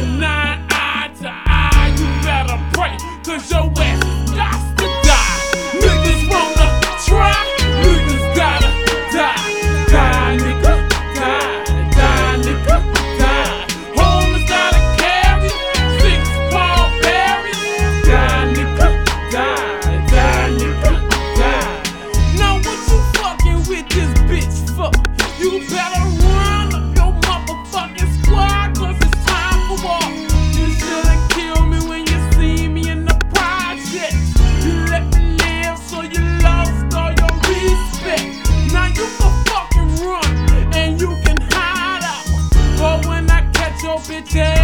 not take